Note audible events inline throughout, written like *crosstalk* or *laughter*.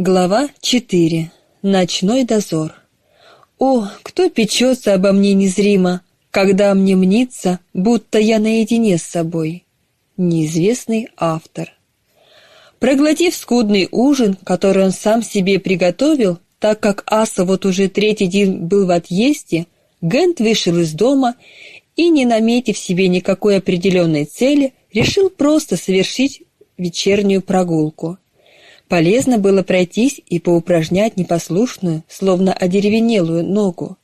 Глава 4. Ночной дозор. О, кто печется обо мне незримо, когда мне мнится, будто я наедине с собой? Неизвестный автор. Проглотив скудный ужин, который он сам себе приготовил, так как Аса вот уже третий день был в отъезде, Гент вышел из дома и, не наметив себе никакой определенной цели, решил просто совершить вечернюю прогулку. Полезно было пройтись и поупражнять непослушную, словно одеревенелую ногу.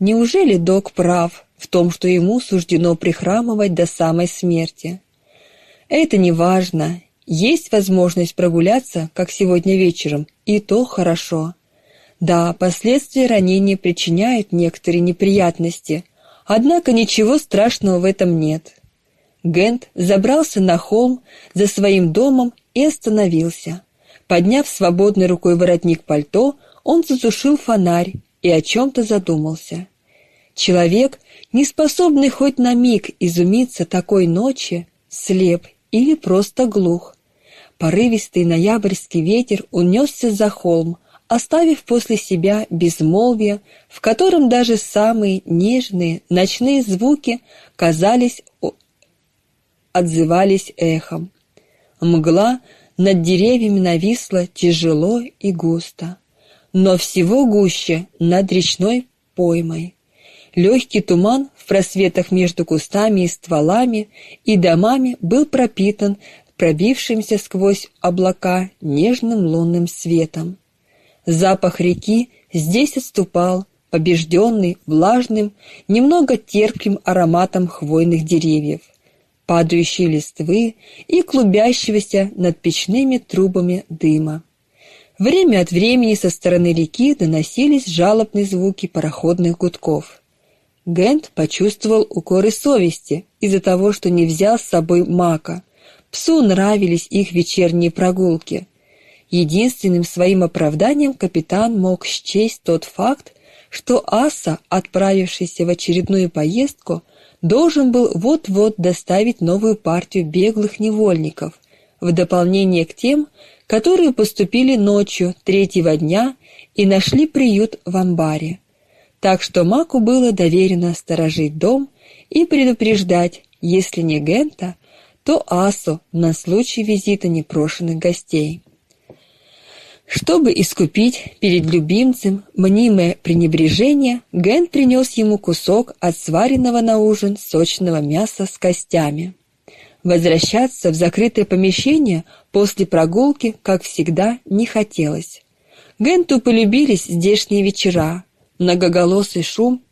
Неужели док прав в том, что ему суждено прихрамывать до самой смерти? Это не важно. Есть возможность прогуляться, как сегодня вечером, и то хорошо. Да, последствия ранения причиняют некоторые неприятности, однако ничего страшного в этом нет. Гент забрался на холм за своим домом и остановился. Подняв свободной рукой воротник пальто, он затушил фонарь и о чем-то задумался. Человек, не способный хоть на миг изумиться такой ночи, слеп или просто глух. Порывистый ноябрьский ветер унесся за холм, оставив после себя безмолвие, в котором даже самые нежные ночные звуки казались отзывались эхом. Мгла над деревьями нависло тяжело и густо, но всего гуще над речной поймой. Легкий туман в просветах между кустами и стволами и домами был пропитан пробившимся сквозь облака нежным лунным светом. Запах реки здесь отступал, побежденный влажным, немного терпким ароматом хвойных деревьев падающей листвы и клубящегося над печными трубами дыма. Время от времени со стороны реки доносились жалобные звуки пароходных гудков. Гент почувствовал укоры совести из-за того, что не взял с собой мака. Псу нравились их вечерние прогулки. Единственным своим оправданием капитан мог счесть тот факт, что Аса, отправившийся в очередную поездку, должен был вот-вот доставить новую партию беглых невольников, в дополнение к тем, которые поступили ночью третьего дня и нашли приют в амбаре. Так что Маку было доверено сторожить дом и предупреждать, если не Гента, то Асу на случай визита непрошенных гостей. Чтобы искупить перед любимцем мнимое пренебрежение, Ген принес ему кусок от сваренного на ужин сочного мяса с костями. Возвращаться в закрытое помещение после прогулки, как всегда, не хотелось. Генту полюбились здешние вечера, многоголосый шум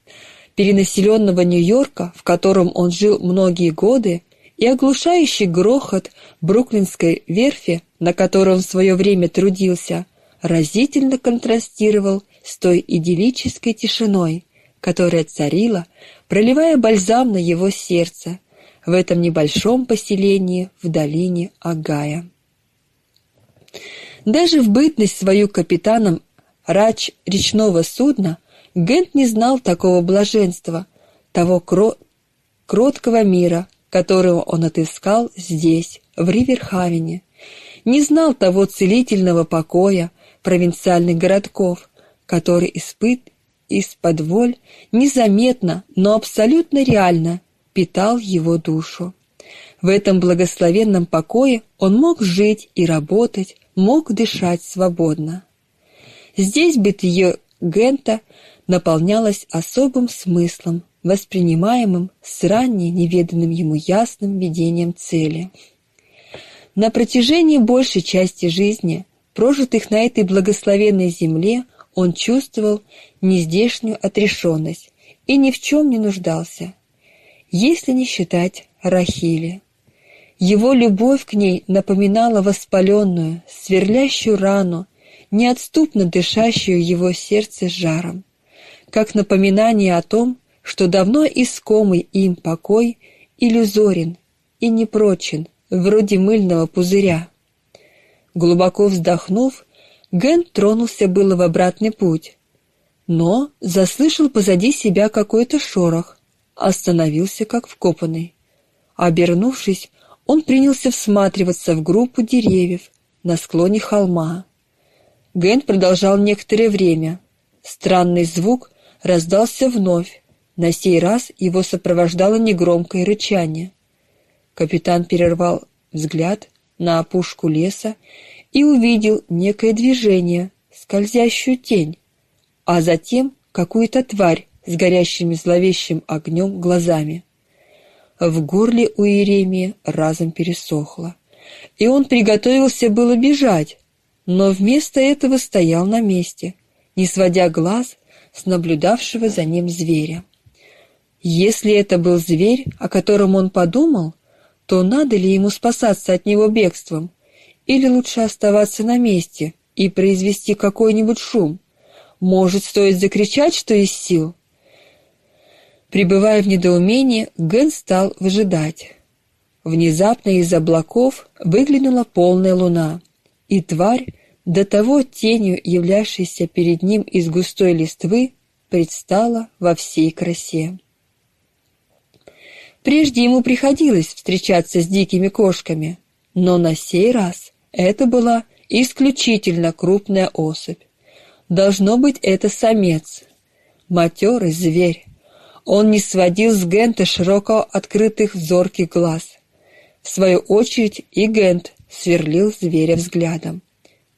перенаселенного Нью-Йорка, в котором он жил многие годы, и оглушающий грохот бруклинской верфи на котором в свое время трудился, разительно контрастировал с той идиллической тишиной, которая царила, проливая бальзам на его сердце в этом небольшом поселении в долине Агая. Даже в бытность свою капитаном рач речного судна Гент не знал такого блаженства, того кро кроткого мира, которого он отыскал здесь, в Риверхавене, не знал того целительного покоя провинциальных городков, который испыт из-под воль незаметно, но абсолютно реально питал его душу. В этом благословенном покое он мог жить и работать, мог дышать свободно. Здесь бытие Гента наполнялось особым смыслом, воспринимаемым с ранее неведанным ему ясным видением цели – на протяжении большей части жизни, прожитых на этой благословенной земле, он чувствовал нездешнюю отрешенность и ни в чем не нуждался, если не считать Рахили. Его любовь к ней напоминала воспаленную, сверлящую рану, неотступно дышащую его сердце жаром, как напоминание о том, что давно искомый им покой иллюзорен и непрочен, вроде мыльного пузыря. Глубоко вздохнув, Ген тронулся было в обратный путь, но заслышал позади себя какой-то шорох, остановился как вкопанный. Обернувшись, он принялся всматриваться в группу деревьев на склоне холма. Гент продолжал некоторое время. Странный звук раздался вновь. На сей раз его сопровождало негромкое рычание. Капитан перервал взгляд на опушку леса и увидел некое движение, скользящую тень, а затем какую-то тварь с горящими зловещим огнем глазами. В горле у Иеремии разом пересохло, и он приготовился было бежать, но вместо этого стоял на месте, не сводя глаз с наблюдавшего за ним зверя. Если это был зверь, о котором он подумал, то надо ли ему спасаться от него бегством, или лучше оставаться на месте и произвести какой-нибудь шум? Может, стоит закричать, что из сил? Пребывая в недоумении, Ген стал выжидать. Внезапно из облаков выглянула полная луна, и тварь, до того тенью являвшаяся перед ним из густой листвы, предстала во всей красе. Прежде ему приходилось встречаться с дикими кошками, но на сей раз это была исключительно крупная особь. Должно быть, это самец. Матерый зверь. Он не сводил с Гента широко открытых зорких глаз. В свою очередь и Гент сверлил зверя взглядом.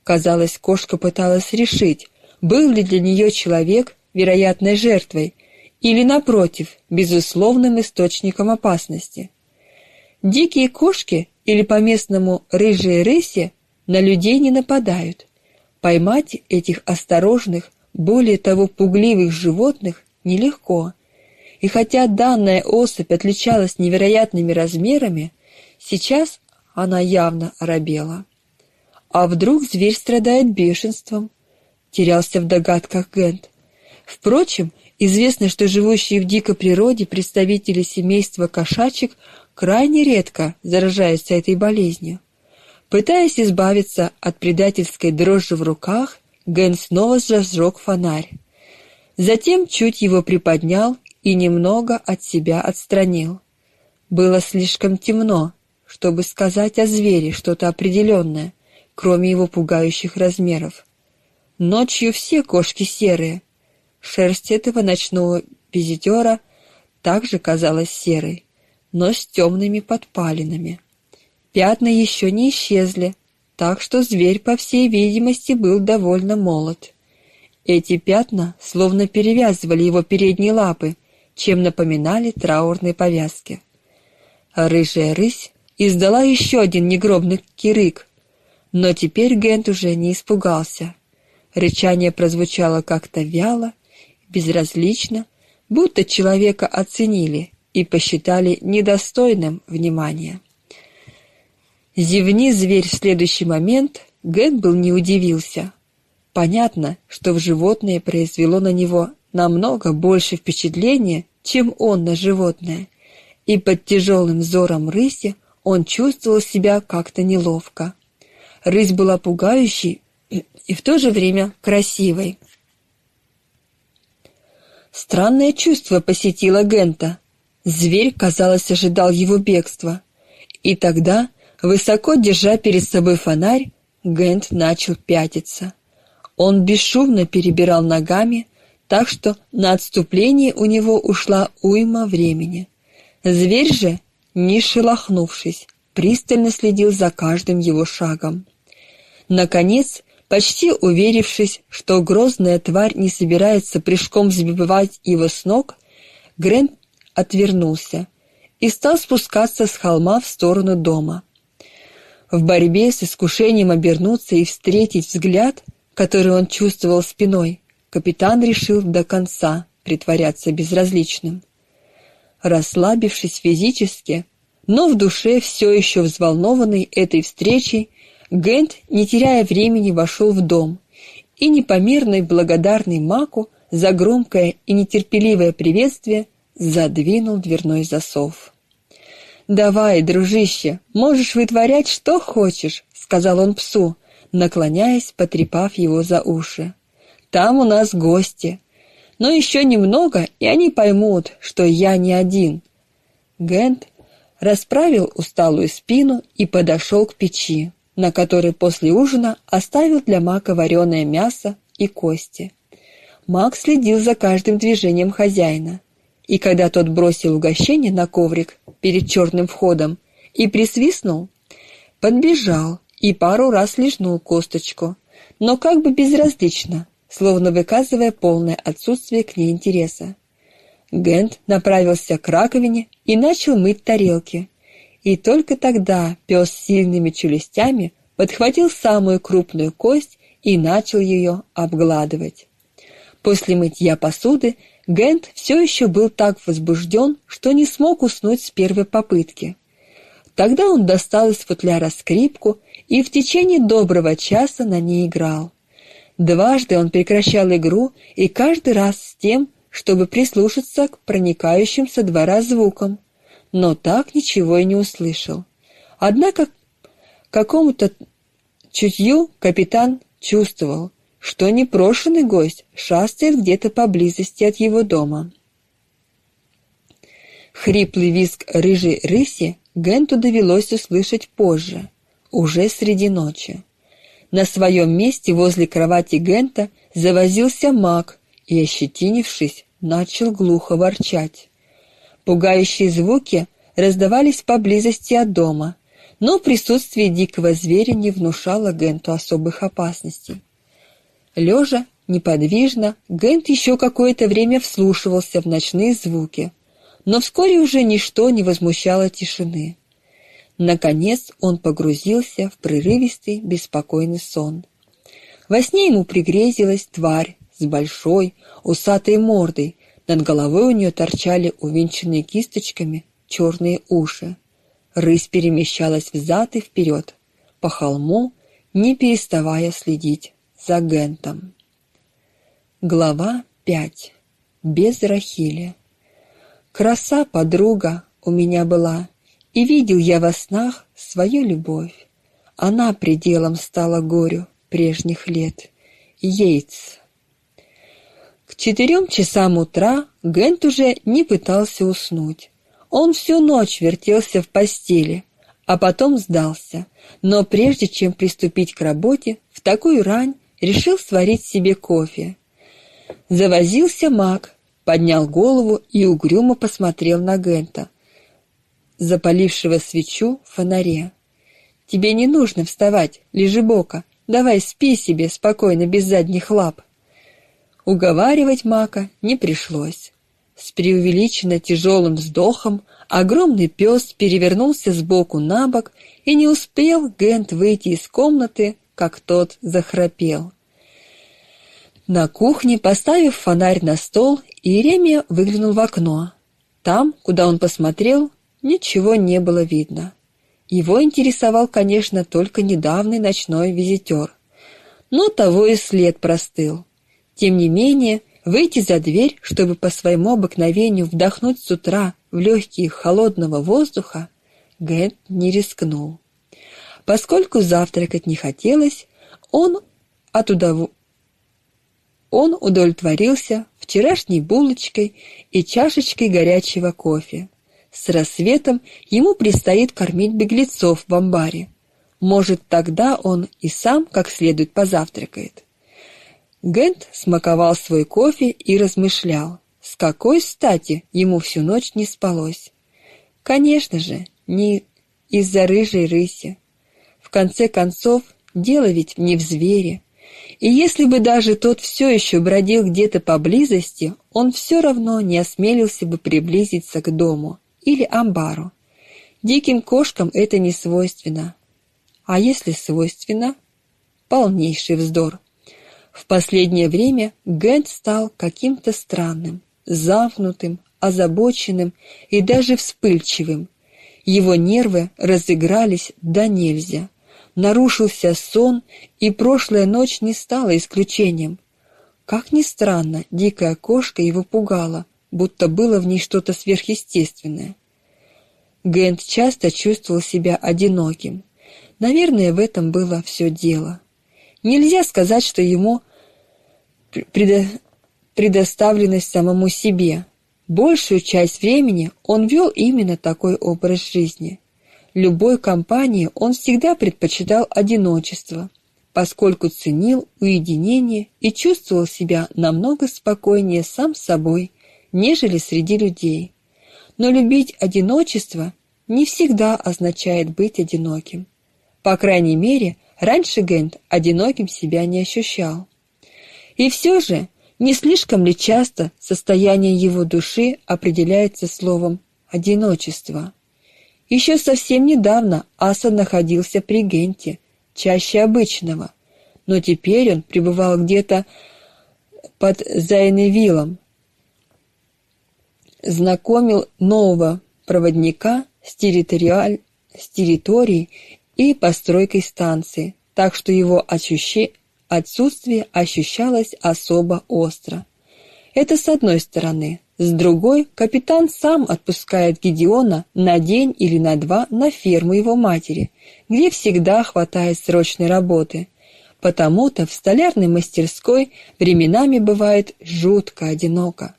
Казалось, кошка пыталась решить, был ли для нее человек вероятной жертвой или, напротив, безусловным источником опасности. Дикие кошки, или по-местному рыжие рыси, на людей не нападают. Поймать этих осторожных, более того пугливых животных нелегко. И хотя данная особь отличалась невероятными размерами, сейчас она явно оробела. А вдруг зверь страдает бешенством? Терялся в догадках Гент. Впрочем, известно, что живущие в дикой природе представители семейства кошачьих крайне редко заражаются этой болезнью. Пытаясь избавиться от предательской дрожи в руках, Ген снова зажег фонарь. Затем чуть его приподнял и немного от себя отстранил. Было слишком темно, чтобы сказать о звере что-то определенное, кроме его пугающих размеров. Ночью все кошки серые. Шерсть этого ночного визитера также казалась серой, но с темными подпалинами. Пятна еще не исчезли, так что зверь, по всей видимости, был довольно молод. Эти пятна словно перевязывали его передние лапы, чем напоминали траурные повязки. рыжая рысь издала еще один негробный кирык, но теперь Гент уже не испугался. Рычание прозвучало как-то вяло, безразлично, будто человека оценили и посчитали недостойным внимания. Зевни зверь в следующий момент, Ген был не удивился. Понятно, что в животное произвело на него намного больше впечатления, чем он на животное, и под тяжелым взором рыси он чувствовал себя как-то неловко. Рысь была пугающей и в то же время красивой. Странное чувство посетило Гента. Зверь, казалось, ожидал его бегства. И тогда Высоко держа перед собой фонарь, Гент начал пятиться. Он бесшумно перебирал ногами, так что на отступление у него ушла уйма времени. Зверь же, не шелохнувшись, пристально следил за каждым его шагом. Наконец, почти уверившись, что грозная тварь не собирается прыжком сбивать его с ног, Грент отвернулся и стал спускаться с холма в сторону дома. В борьбе с искушением обернуться и встретить взгляд, который он чувствовал спиной, капитан решил до конца притворяться безразличным. Расслабившись физически, но в душе все еще взволнованный этой встречей, Гент, не теряя времени, вошел в дом и непомерный благодарный Маку за громкое и нетерпеливое приветствие задвинул дверной засов. «Давай, дружище, можешь вытворять, что хочешь», — сказал он псу, наклоняясь, потрепав его за уши. «Там у нас гости. Но еще немного, и они поймут, что я не один». Гент расправил усталую спину и подошел к печи, на который после ужина оставил для Мака вареное мясо и кости. Мак следил за каждым движением хозяина, и когда тот бросил угощение на коврик перед черным входом и присвистнул, подбежал и пару раз лизнул косточку, но как бы безразлично, словно выказывая полное отсутствие к ней интереса. Гент направился к раковине и начал мыть тарелки. И только тогда пес сильными челюстями подхватил самую крупную кость и начал ее обгладывать. После мытья посуды Гент все еще был так возбужден, что не смог уснуть с первой попытки. Тогда он достал из футляра скрипку и в течение доброго часа на ней играл. Дважды он прекращал игру, и каждый раз с тем, чтобы прислушаться к проникающим со двора звукам, но так ничего и не услышал. Однако какому-то чутью капитан чувствовал, что непрошенный гость шастает где-то поблизости от его дома. Хриплый визг рыжей рыси Генту довелось услышать позже, уже среди ночи. На своем месте возле кровати Гента завозился маг и, ощетинившись, начал глухо ворчать. Пугающие звуки раздавались поблизости от дома, но присутствие дикого зверя не внушало Генту особых опасностей. Лежа, неподвижно, Гент еще какое-то время вслушивался в ночные звуки, но вскоре уже ничто не возмущало тишины. Наконец он погрузился в прерывистый, беспокойный сон. Во сне ему пригрезилась тварь с большой, усатой мордой, над головой у нее торчали увенчанные кисточками черные уши. Рысь перемещалась взад и вперед, по холму, не переставая следить за Гентом. Глава 5. Без Рахили. Краса подруга у меня была, и видел я во снах свою любовь. Она пределом стала горю прежних лет. Йейтс. К четырем часам утра Гент уже не пытался уснуть. Он всю ночь вертелся в постели, а потом сдался. Но прежде чем приступить к работе, в такую рань решил сварить себе кофе. Завозился маг, поднял голову и угрюмо посмотрел на Гента, запалившего свечу в фонаре. «Тебе не нужно вставать, лежи бока, давай спи себе спокойно, без задних лап». Уговаривать Мака не пришлось. С преувеличенно тяжелым вздохом огромный пес перевернулся с боку на бок, и не успел Гент выйти из комнаты, как тот захрапел. На кухне, поставив фонарь на стол, Иеремия выглянул в окно. Там, куда он посмотрел, ничего не было видно. Его интересовал, конечно, только недавний ночной визитер. Но того и след простыл. Тем не менее, выйти за дверь, чтобы по своему обыкновению вдохнуть с утра в легкие холодного воздуха, Гэт не рискнул. Поскольку завтракать не хотелось, он от удов... он удовлетворился вчерашней булочкой и чашечкой горячего кофе. С рассветом ему предстоит кормить беглецов в амбаре. Может, тогда он и сам как следует позавтракает. Гент смаковал свой кофе и размышлял, с какой стати ему всю ночь не спалось. Конечно же, не из-за рыжей рыси. В конце концов, дело ведь не в звере. И если бы даже тот все еще бродил где-то поблизости, он все равно не осмелился бы приблизиться к дому или амбару. Диким кошкам это не свойственно. А если свойственно? Полнейший вздор. В последнее время Гент стал каким-то странным, замкнутым, озабоченным и даже вспыльчивым. Его нервы разыгрались до нельзя. Нарушился сон, и прошлая ночь не стала исключением. Как ни странно, дикая кошка его пугала, будто было в ней что-то сверхъестественное. Гент часто чувствовал себя одиноким. Наверное, в этом было все дело. Нельзя сказать, что ему предо... предоставленность самому себе. Большую часть времени он вел именно такой образ жизни. любой компании он всегда предпочитал одиночество, поскольку ценил уединение и чувствовал себя намного спокойнее сам с собой, нежели среди людей. Но любить одиночество не всегда означает быть одиноким. По крайней мере, раньше Гент одиноким себя не ощущал. И все же, не слишком ли часто состояние его души определяется словом «одиночество»? Еще совсем недавно Аса находился при Генте, чаще обычного, но теперь он пребывал где-то под Зайневиллом, знакомил нового проводника с, территориаль... с территорией и постройкой станции, так что его ощущи... отсутствие ощущалось особо остро. Это с одной стороны. С другой, капитан сам отпускает Гедеона на день или на два на ферму его матери, где всегда хватает срочной работы. Потому-то в столярной мастерской временами бывает жутко одиноко.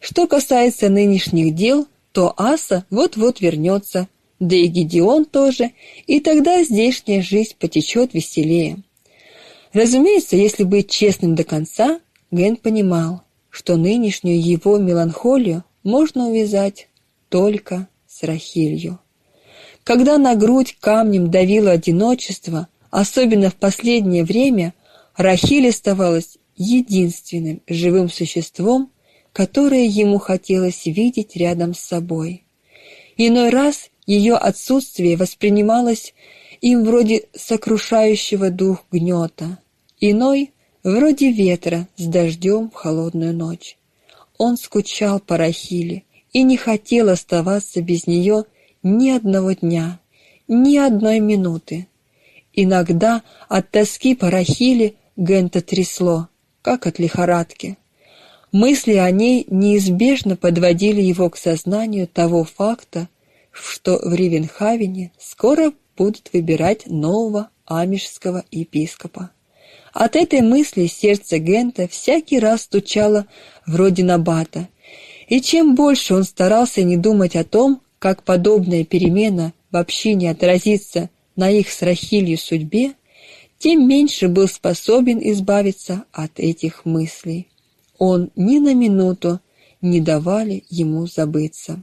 Что касается нынешних дел, то Аса вот-вот вернется, да и Гедеон тоже, и тогда здешняя жизнь потечет веселее. Разумеется, если быть честным до конца, Ген понимал, что нынешнюю его меланхолию можно увязать только с Рахилью. Когда на грудь камнем давило одиночество, особенно в последнее время, Рахиль оставалась единственным живым существом, которое ему хотелось видеть рядом с собой. Иной раз ее отсутствие воспринималось им вроде сокрушающего дух гнета, иной — вроде ветра с дождем в холодную ночь. Он скучал по Рахиле и не хотел оставаться без нее ни одного дня, ни одной минуты. Иногда от тоски по Рахиле Гента трясло, как от лихорадки. Мысли о ней неизбежно подводили его к сознанию того факта, что в Ривенхавене скоро будут выбирать нового амишского епископа. От этой мысли сердце Гента всякий раз стучало вроде набата, и чем больше он старался не думать о том, как подобная перемена вообще не отразится на их с Рахилью судьбе, тем меньше был способен избавиться от этих мыслей он ни на минуту не давали ему забыться.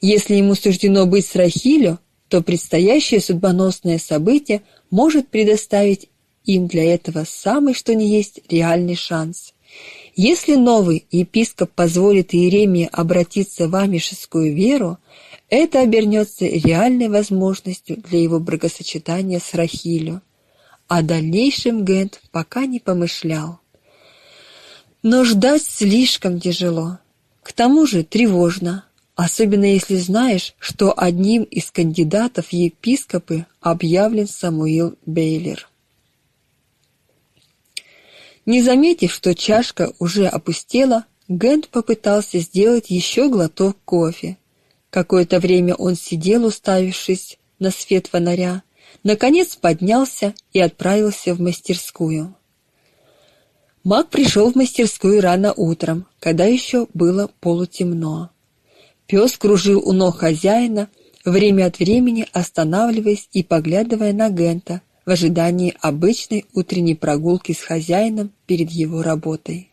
Если ему суждено быть с Рахилю, то предстоящее судьбоносное событие может предоставить им для этого самый что ни есть реальный шанс. Если новый епископ позволит Иеремии обратиться в амишескую веру, это обернется реальной возможностью для его бракосочетания с Рахилю. О дальнейшем Гент пока не помышлял. Но ждать слишком тяжело. К тому же тревожно, особенно если знаешь, что одним из кандидатов в епископы объявлен Самуил Бейлер. Не заметив, что чашка уже опустела, Гент попытался сделать еще глоток кофе. Какое-то время он сидел, уставившись на свет фонаря, наконец поднялся и отправился в мастерскую. Маг пришел в мастерскую рано утром, когда еще было полутемно. Пес кружил у ног хозяина, время от времени останавливаясь и поглядывая на Гента в ожидании обычной утренней прогулки с хозяином перед его работой.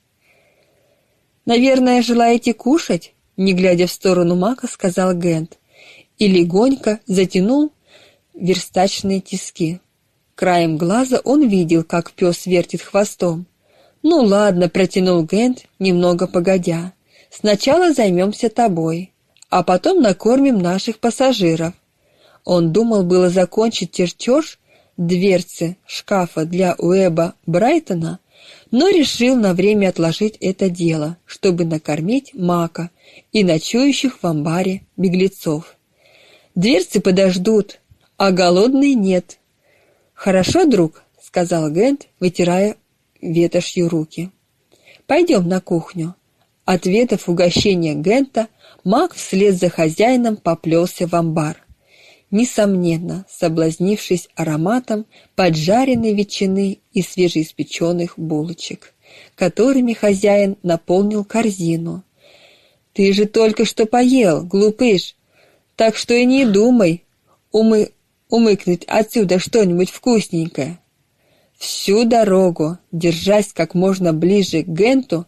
«Наверное, желаете кушать?» — не глядя в сторону Мака, сказал Гент и легонько затянул верстачные тиски. Краем глаза он видел, как пес вертит хвостом, «Ну ладно», — протянул Гент, немного погодя. «Сначала займемся тобой, а потом накормим наших пассажиров». Он думал было закончить чертеж дверцы шкафа для Уэба Брайтона, но решил на время отложить это дело, чтобы накормить Мака и ночующих в амбаре беглецов. «Дверцы подождут, а голодные нет». «Хорошо, друг», — сказал Гент, вытирая ветошью руки. «Пойдем на кухню». Ответов угощения Гента, маг вслед за хозяином поплелся в амбар. Несомненно, соблазнившись ароматом поджаренной ветчины и свежеиспеченных булочек, которыми хозяин наполнил корзину. «Ты же только что поел, глупыш! Так что и не думай умы... умыкнуть отсюда что-нибудь вкусненькое. Всю дорогу, держась как можно ближе к Генту,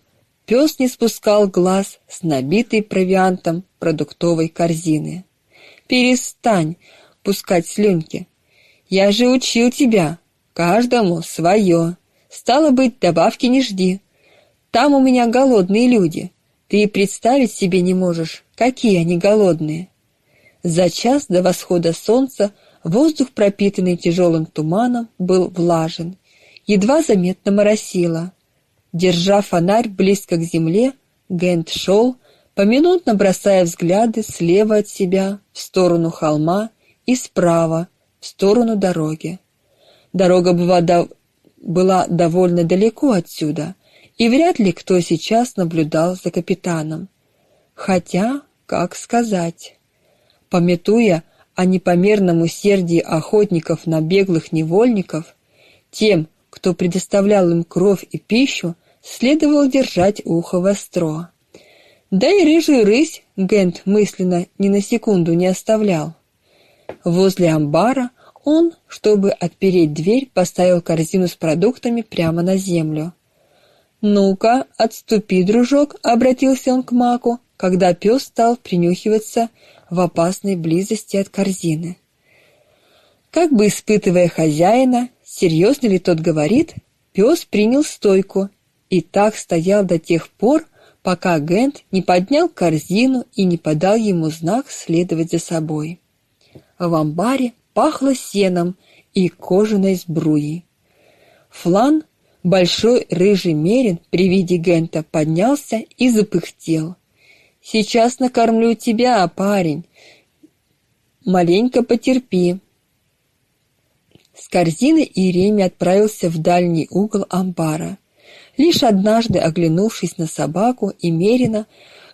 пес не спускал глаз с набитой провиантом продуктовой корзины. «Перестань пускать слюнки. Я же учил тебя. Каждому свое. Стало быть, добавки не жди. Там у меня голодные люди. Ты представить себе не можешь, какие они голодные. За час до восхода солнца воздух, пропитанный тяжелым туманом, был влажен. Едва заметно моросило. Держа фонарь близко к земле, Гент шел, поминутно бросая взгляды слева от себя в сторону холма и справа в сторону дороги. Дорога была, до... была довольно далеко отсюда, и вряд ли кто сейчас наблюдал за капитаном. Хотя, как сказать, пометуя о непомерном усердии охотников на беглых невольников, тем, кто предоставлял им кровь и пищу, следовало держать ухо востро. Да и рыжую рысь Гент мысленно ни на секунду не оставлял. Возле амбара он, чтобы отпереть дверь, поставил корзину с продуктами прямо на землю. «Ну-ка, отступи, дружок», — обратился он к Маку, когда пес стал принюхиваться в опасной близости от корзины. Как бы испытывая хозяина, серьезно ли тот говорит, пес принял стойку и так стоял до тех пор, пока Гент не поднял корзину и не подал ему знак следовать за собой. В амбаре пахло сеном и кожаной сбруей. Флан, большой рыжий мерин, при виде Гента поднялся и запыхтел. «Сейчас накормлю тебя, парень. Маленько потерпи». С корзины Иеремий отправился в дальний угол амбара. Лишь однажды оглянувшись на собаку и Мерина,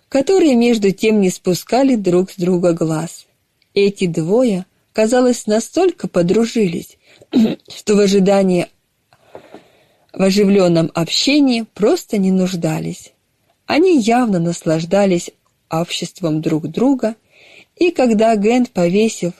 которые между тем не спускали друг с друга глаз. Эти двое, казалось, настолько подружились, *clears throat* что в ожидании в оживленном общении просто не нуждались. Они явно наслаждались обществом друг друга, и когда Гент, повесив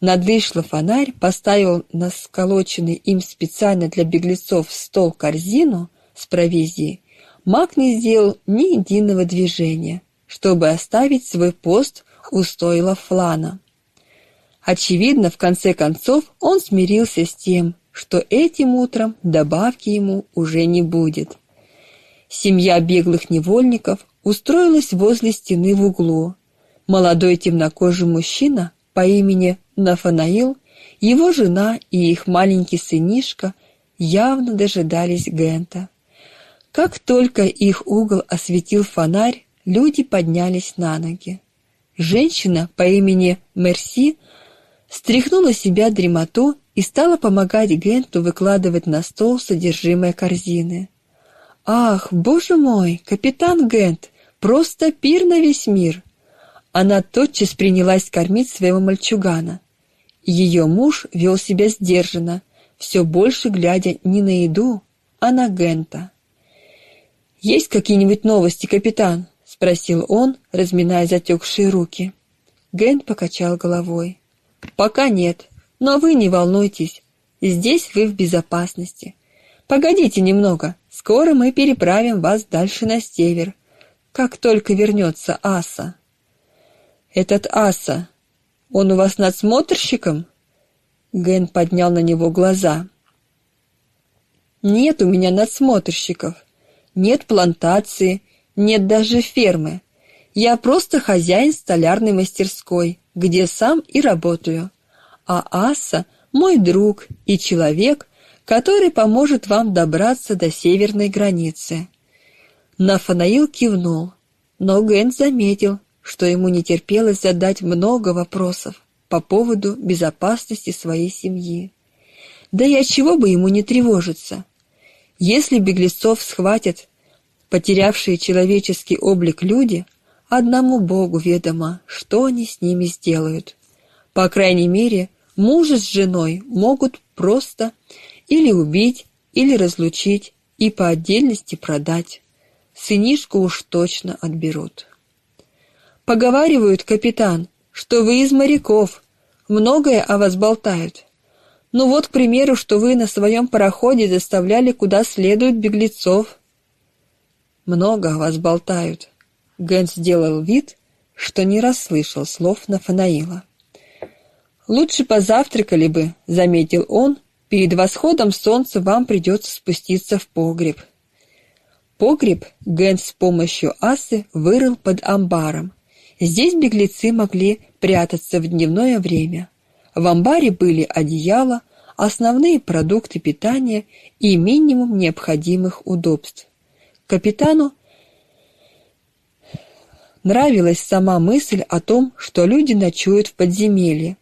над дышло фонарь, поставил на сколоченный им специально для беглецов стол корзину с провизией, Мак не сделал ни единого движения, чтобы оставить свой пост у стойла флана. Очевидно, в конце концов он смирился с тем, что этим утром добавки ему уже не будет. Семья беглых невольников устроилась возле стены в углу. Молодой темнокожий мужчина по имени Нафанаил, его жена и их маленький сынишка явно дожидались Гента. Как только их угол осветил фонарь, люди поднялись на ноги. Женщина по имени Мерси стряхнула с себя дремоту и стала помогать Генту выкладывать на стол содержимое корзины. «Ах, боже мой, капитан Гент, просто пир на весь мир!» Она тотчас принялась кормить своего мальчугана. Ее муж вел себя сдержанно, все больше глядя не на еду, а на Гента. «Есть какие-нибудь новости, капитан?» — спросил он, разминая затекшие руки. Гент покачал головой. «Пока нет, но вы не волнуйтесь. Здесь вы в безопасности. Погодите немного, скоро мы переправим вас дальше на север, как только вернется Аса». «Этот Аса, он у вас надсмотрщиком?» Ген поднял на него глаза. «Нет у меня надсмотрщиков, нет плантации, нет даже фермы. Я просто хозяин столярной мастерской, где сам и работаю. А Аса – мой друг и человек, который поможет вам добраться до северной границы». Нафанаил кивнул, но Ген заметил, что ему не терпелось задать много вопросов по поводу безопасности своей семьи. Да и от чего бы ему не тревожиться? Если беглецов схватят потерявшие человеческий облик люди, одному Богу ведомо, что они с ними сделают. По крайней мере, мужа с женой могут просто или убить, или разлучить и по отдельности продать. Сынишку уж точно отберут. Поговаривают, капитан, что вы из моряков. Многое о вас болтают. Ну вот, к примеру, что вы на своем пароходе заставляли куда следует беглецов. Много о вас болтают. Гэнс сделал вид, что не расслышал слов Нафанаила. «Лучше позавтракали бы», — заметил он, — «перед восходом солнца вам придется спуститься в погреб». Погреб Гэнс с помощью Асы вырыл под амбаром. Здесь беглецы могли прятаться в дневное время. В амбаре были одеяло, основные продукты питания и минимум необходимых удобств. Капитану нравилась сама мысль о том, что люди ночуют в подземелье.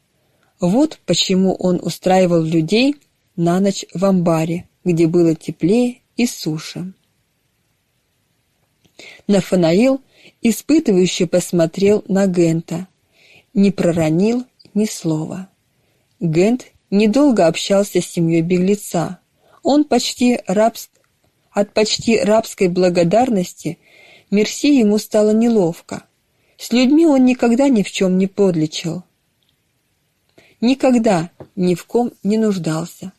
Вот почему он устраивал людей на ночь в амбаре, где было теплее и суше. Нафанаил испытывающе посмотрел на Гента, не проронил ни слова. Гент недолго общался с семьей беглеца. Он почти рабс... от почти рабской благодарности Мерси ему стало неловко. С людьми он никогда ни в чем не подлечил. Никогда ни в ком не нуждался.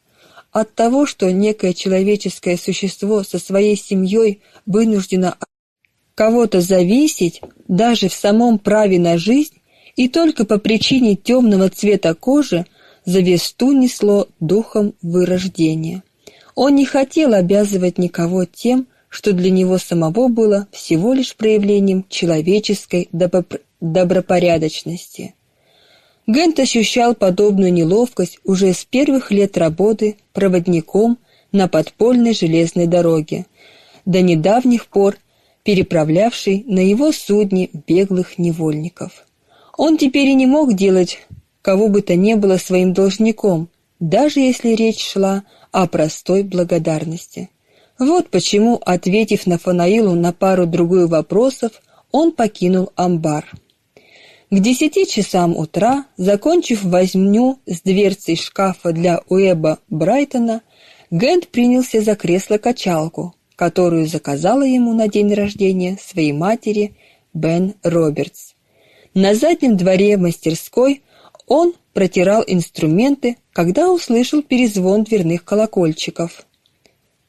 От того, что некое человеческое существо со своей семьей вынуждено кого-то зависеть даже в самом праве на жизнь и только по причине темного цвета кожи за весту несло духом вырождения. Он не хотел обязывать никого тем, что для него самого было всего лишь проявлением человеческой добропорядочности. Гент ощущал подобную неловкость уже с первых лет работы проводником на подпольной железной дороге, до недавних пор переправлявший на его судне беглых невольников. Он теперь и не мог делать кого бы то ни было своим должником, даже если речь шла о простой благодарности. Вот почему, ответив на Фанаилу на пару-другую вопросов, он покинул амбар. К десяти часам утра, закончив возню с дверцей шкафа для Уэба Брайтона, Гент принялся за кресло-качалку, которую заказала ему на день рождения своей матери Бен Робертс. На заднем дворе мастерской он протирал инструменты, когда услышал перезвон дверных колокольчиков.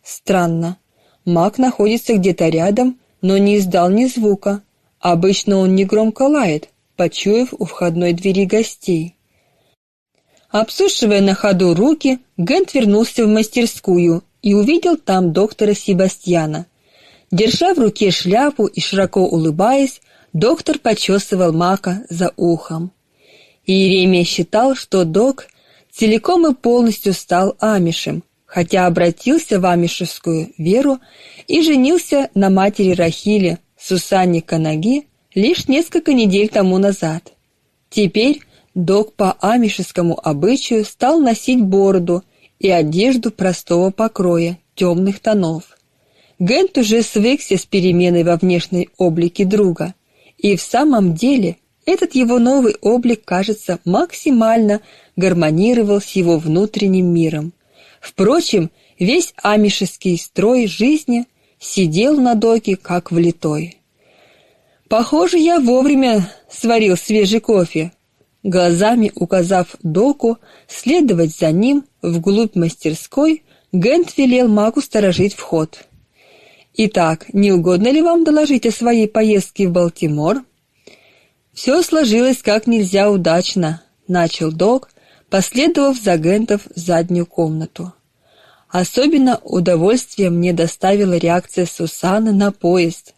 Странно. Маг находится где-то рядом, но не издал ни звука. Обычно он негромко лает, почуяв у входной двери гостей. Обсушивая на ходу руки, Гент вернулся в мастерскую и увидел там доктора Себастьяна. Держа в руке шляпу и широко улыбаясь, доктор почесывал Мака за ухом. Иеремия считал, что док целиком и полностью стал амишем, хотя обратился в амишевскую веру и женился на матери Рахиле, Сусанне Канаги, лишь несколько недель тому назад. Теперь док по амишескому обычаю стал носить бороду и одежду простого покроя, темных тонов. Гент уже свыкся с переменой во внешней облике друга, и в самом деле этот его новый облик, кажется, максимально гармонировал с его внутренним миром. Впрочем, весь амишеский строй жизни сидел на доке как влитой. Похоже, я вовремя сварил свежий кофе, Глазами указав доку следовать за ним вглубь мастерской, Гент велел магу сторожить вход. «Итак, не угодно ли вам доложить о своей поездке в Балтимор?» «Все сложилось как нельзя удачно», — начал док, последовав за Гентов в заднюю комнату. Особенно удовольствие мне доставила реакция Сусаны на поезд.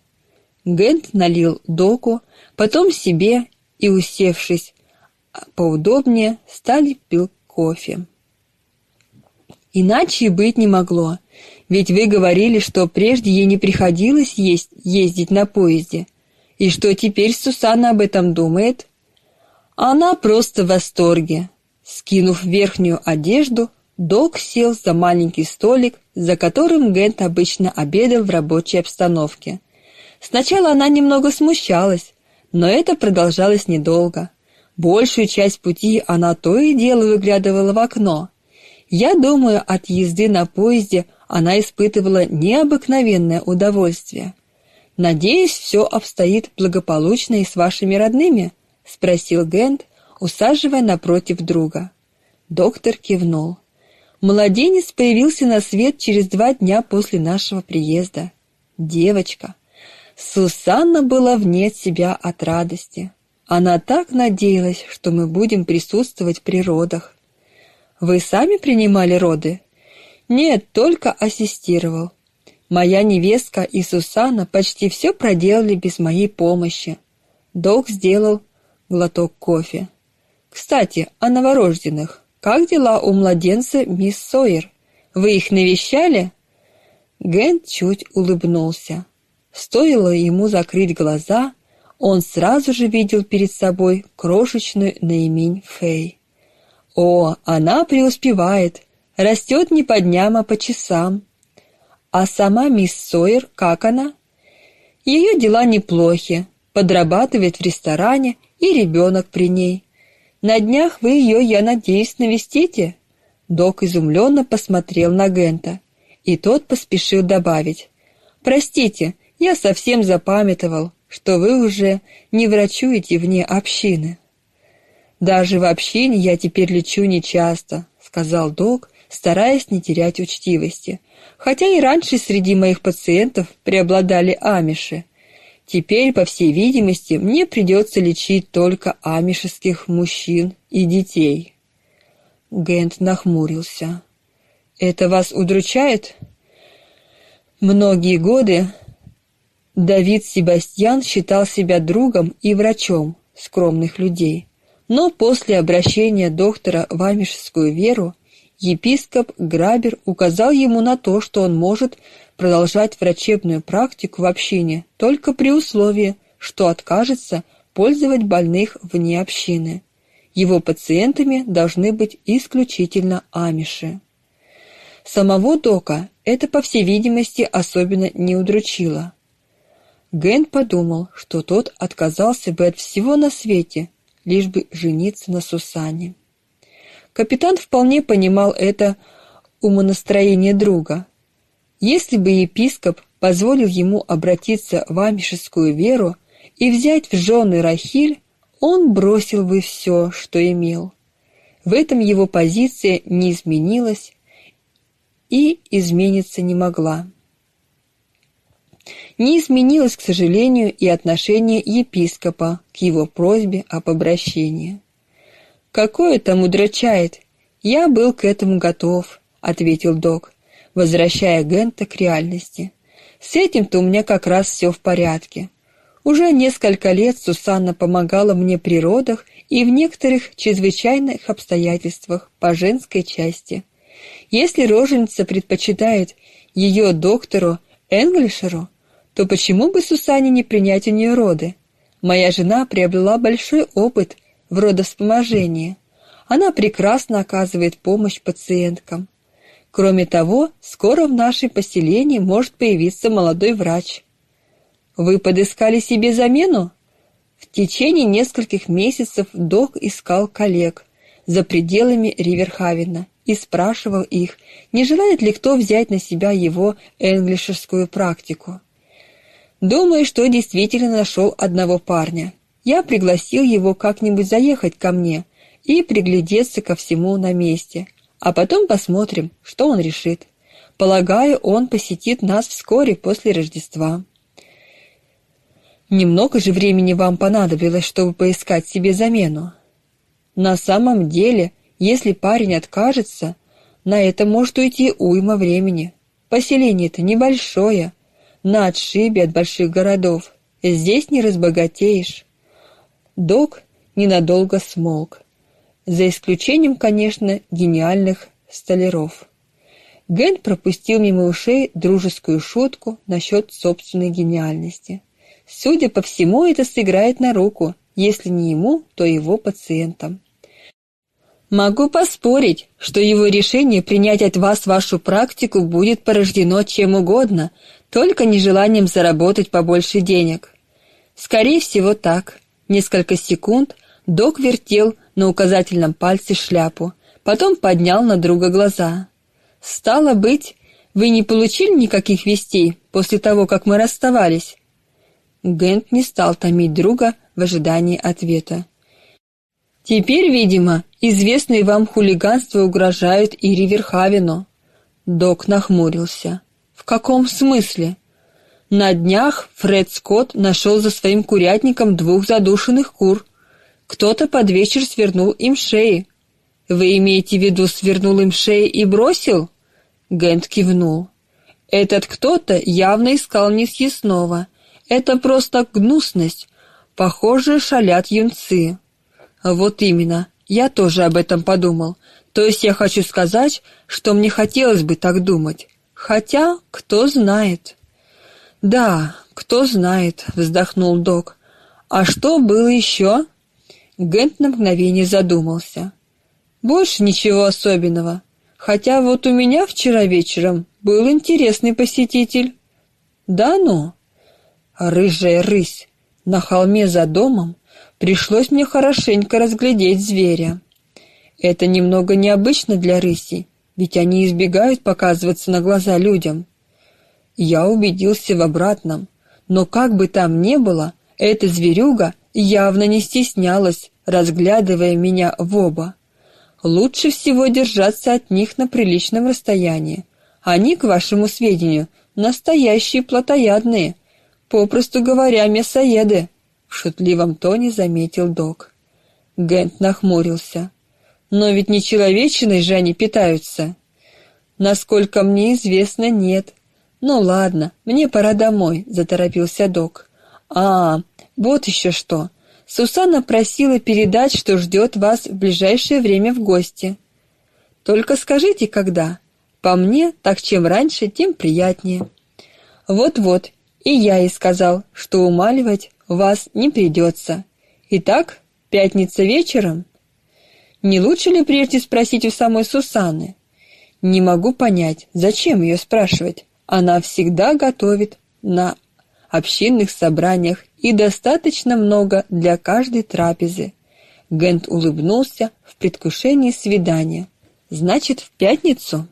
Гент налил доку, потом себе и, усевшись поудобнее, стали пил кофе. Иначе быть не могло, ведь вы говорили, что прежде ей не приходилось есть, ездить на поезде. И что теперь Сусанна об этом думает? Она просто в восторге. Скинув верхнюю одежду, Док сел за маленький столик, за которым Гент обычно обедал в рабочей обстановке. Сначала она немного смущалась, но это продолжалось недолго. Большую часть пути она то и дело выглядывала в окно. Я думаю, от езды на поезде она испытывала необыкновенное удовольствие. Надеюсь, все обстоит благополучно и с вашими родными, спросил Гент, усаживая напротив друга. Доктор кивнул. Младенец появился на свет через два дня после нашего приезда. Девочка. Сусанна была вне себя от радости. Она так надеялась, что мы будем присутствовать при родах. Вы сами принимали роды? Нет, только ассистировал. Моя невестка и Сусанна почти все проделали без моей помощи. Док сделал глоток кофе. Кстати, о новорожденных. Как дела у младенца мисс Сойер? Вы их навещали? Гент чуть улыбнулся. Стоило ему закрыть глаза, он сразу же видел перед собой крошечную наимень Фэй. О, она преуспевает, растет не по дням, а по часам. А сама мисс Сойер, как она? Ее дела неплохи, подрабатывает в ресторане, и ребенок при ней. На днях вы ее, я надеюсь, навестите?» Док изумленно посмотрел на Гента, и тот поспешил добавить. «Простите, я совсем запамятовал, что вы уже не врачуете вне общины». «Даже в общине я теперь лечу нечасто», — сказал док, стараясь не терять учтивости. «Хотя и раньше среди моих пациентов преобладали амиши. Теперь, по всей видимости, мне придется лечить только амишеских мужчин и детей». Гент нахмурился. «Это вас удручает?» Многие годы Давид Себастьян считал себя другом и врачом скромных людей. Но после обращения доктора в амишскую веру епископ Грабер указал ему на то, что он может продолжать врачебную практику в общине только при условии, что откажется пользовать больных вне общины. Его пациентами должны быть исключительно амиши. Самого Дока это, по всей видимости, особенно не удручило. Ген подумал, что тот отказался бы от всего на свете, лишь бы жениться на Сусане. Капитан вполне понимал это умонастроение друга. Если бы епископ позволил ему обратиться в амишескую веру и взять в жены Рахиль, он бросил бы все, что имел. В этом его позиция не изменилась и измениться не могла. Не изменилось, к сожалению, и отношение епископа к его просьбе об обращении. «Какое там удручает? Я был к этому готов», — ответил док, возвращая Гента к реальности. «С этим-то у меня как раз все в порядке. Уже несколько лет Сусанна помогала мне при родах и в некоторых чрезвычайных обстоятельствах по женской части. Если роженица предпочитает ее доктору Энглишеру, то почему бы Сусане не принять у нее роды? Моя жена приобрела большой опыт в родовспоможении. Она прекрасно оказывает помощь пациенткам. Кроме того, скоро в нашем поселении может появиться молодой врач. Вы подыскали себе замену? В течение нескольких месяцев док искал коллег за пределами Риверхавена и спрашивал их, не желает ли кто взять на себя его энглишерскую практику. Думаю, что действительно нашел одного парня. Я пригласил его как-нибудь заехать ко мне и приглядеться ко всему на месте, а потом посмотрим, что он решит. Полагаю, он посетит нас вскоре после Рождества. Немного же времени вам понадобилось, чтобы поискать себе замену. На самом деле, если парень откажется, на это может уйти уйма времени. Поселение-то небольшое, на отшибе от больших городов. Здесь не разбогатеешь. Док ненадолго смолк. За исключением, конечно, гениальных столяров. Ген пропустил мимо ушей дружескую шутку насчет собственной гениальности. Судя по всему, это сыграет на руку, если не ему, то его пациентам. Могу поспорить, что его решение принять от вас вашу практику будет порождено чем угодно, только нежеланием заработать побольше денег. Скорее всего так. Несколько секунд док вертел на указательном пальце шляпу, потом поднял на друга глаза. Стало быть, вы не получили никаких вестей после того, как мы расставались? Гент не стал томить друга в ожидании ответа. Теперь, видимо, известные вам хулиганства угрожают и Риверхавену. Док нахмурился. В каком смысле? На днях Фред Скотт нашел за своим курятником двух задушенных кур. Кто-то под вечер свернул им шеи. Вы имеете в виду свернул им шеи и бросил? Гент кивнул. Этот кто-то явно искал несъестного. Это просто гнусность. Похоже, шалят юнцы. Вот именно. Я тоже об этом подумал. То есть я хочу сказать, что мне хотелось бы так думать. Хотя, кто знает. Да, кто знает, вздохнул Док. А что было еще? Гент на мгновение задумался. Больше ничего особенного. Хотя вот у меня вчера вечером был интересный посетитель. Да ну. Рыжая рысь. На холме за домом пришлось мне хорошенько разглядеть зверя. Это немного необычно для рыси, ведь они избегают показываться на глаза людям. Я убедился в обратном, но как бы там ни было, эта зверюга явно не стеснялась, разглядывая меня в оба. Лучше всего держаться от них на приличном расстоянии. Они, к вашему сведению, настоящие плотоядные, попросту говоря, мясоеды, в шутливом тоне заметил Док. Гент нахмурился. Но ведь не человечиной же они питаются. Насколько мне известно, нет. «Ну ладно, мне пора домой», — заторопился док. «А, вот еще что. Сусанна просила передать, что ждет вас в ближайшее время в гости. Только скажите, когда. По мне, так чем раньше, тем приятнее». «Вот-вот, и я ей сказал, что умаливать вас не придется. Итак, пятница вечером?» «Не лучше ли прежде спросить у самой Сусанны?» «Не могу понять, зачем ее спрашивать?» Она всегда готовит на общинных собраниях и достаточно много для каждой трапезы. Гент улыбнулся в предвкушении свидания. Значит, в пятницу?